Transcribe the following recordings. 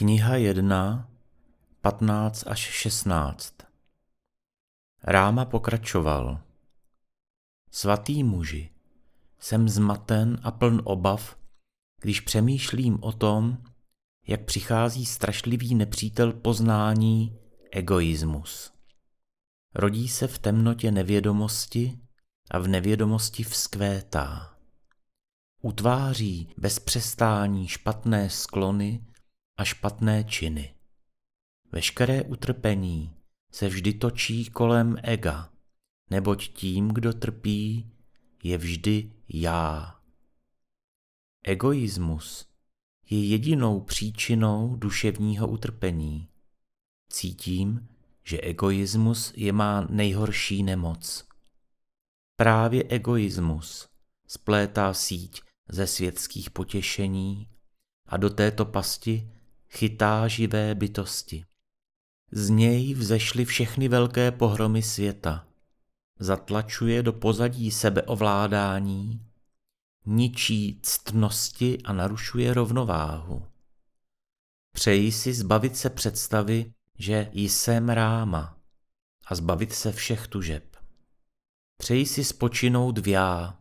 Kniha 1, 15 až 16 Ráma pokračoval. Svatý muži, jsem zmaten a pln obav, když přemýšlím o tom, jak přichází strašlivý nepřítel poznání egoismus. Rodí se v temnotě nevědomosti a v nevědomosti vzkvétá. Utváří bez přestání špatné sklony a špatné činy. Veškeré utrpení se vždy točí kolem ega, neboť tím, kdo trpí, je vždy já. Egoismus je jedinou příčinou duševního utrpení. Cítím, že egoismus je má nejhorší nemoc. Právě egoismus splétá síť ze světských potěšení a do této pasti chytá živé bytosti. Z něj vzešly všechny velké pohromy světa. Zatlačuje do pozadí sebeovládání, ničí ctnosti a narušuje rovnováhu. Přeji si zbavit se představy, že jsem ráma a zbavit se všech tužeb. Přeji si spočinout v já.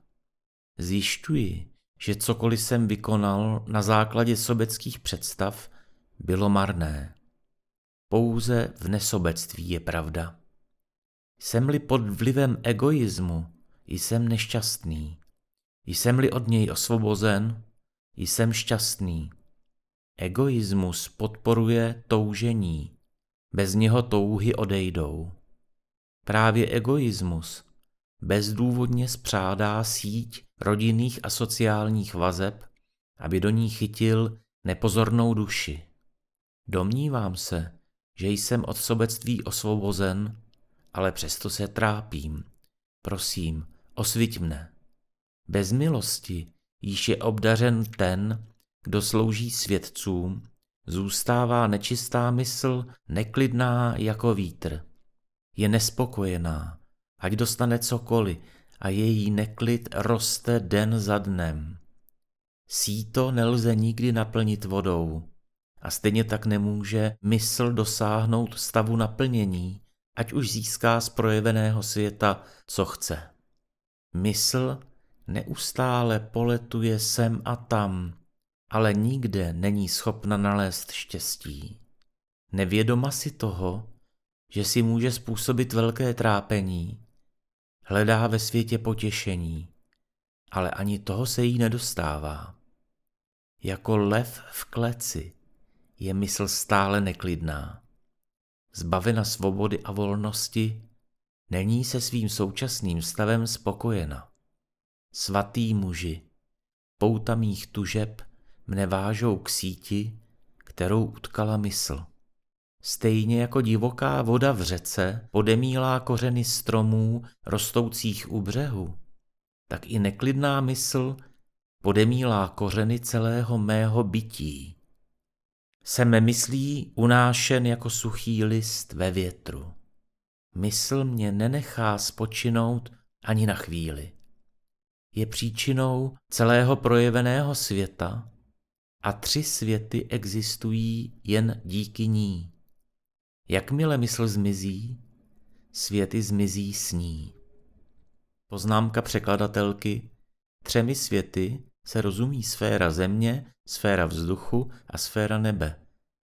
Zjišťuji, že cokoliv jsem vykonal na základě sobeckých představ, bylo marné. Pouze v nesobectví je pravda. Jsem-li pod vlivem egoismu, jsem nešťastný. Jsem-li od něj osvobozen, jsem šťastný. Egoismus podporuje toužení, bez něho touhy odejdou. Právě egoismus bezdůvodně spřádá síť rodinných a sociálních vazeb, aby do ní chytil nepozornou duši. Domnívám se, že jsem od sobectví osvobozen, ale přesto se trápím. Prosím, osviť mne. Bez milosti již je obdařen ten, kdo slouží svědcům, zůstává nečistá mysl neklidná jako vítr. Je nespokojená, ať dostane cokoliv a její neklid roste den za dnem. Síto nelze nikdy naplnit vodou, a stejně tak nemůže mysl dosáhnout stavu naplnění, ať už získá z projeveného světa, co chce. Mysl neustále poletuje sem a tam, ale nikde není schopna nalézt štěstí. Nevědoma si toho, že si může způsobit velké trápení, hledá ve světě potěšení, ale ani toho se jí nedostává. Jako lev v kleci je mysl stále neklidná. Zbavena svobody a volnosti, není se svým současným stavem spokojena. Svatý muži, pouta mých tužeb mne vážou k síti, kterou utkala mysl. Stejně jako divoká voda v řece podemílá kořeny stromů rostoucích u břehu, tak i neklidná mysl podemílá kořeny celého mého bytí. Jsem myslí unášen jako suchý list ve větru. Mysl mě nenechá spočinout ani na chvíli. Je příčinou celého projeveného světa a tři světy existují jen díky ní. Jakmile mysl zmizí, světy zmizí s ní. Poznámka překladatelky třemi světy se rozumí sféra země, sféra vzduchu a sféra nebe.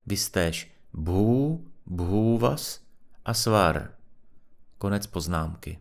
Vystéž bhů, bhůvas a svar. Konec poznámky.